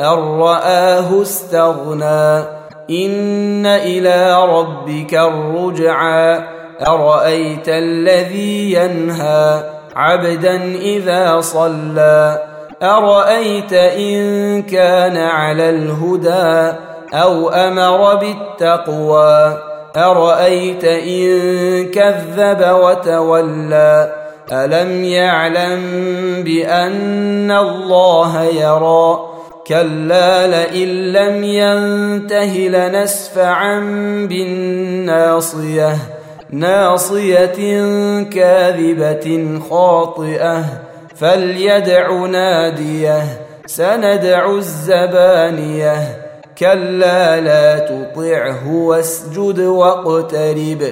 ان راه استغنى ان إلى ربك الرجعى ارايت الذي ينهى عبدا اذا صلى ارايت ان كان على الهدى أو أمر بالتقوى ارايت ان كذب وتولى الم يعلم بان الله يرى كلا لئن لم ينته لنسفعا بالناصية. ناصية كاذبة خاطئة. فليدع نادية سندع الزبانية. كلا لا تطعه واسجد واقترب.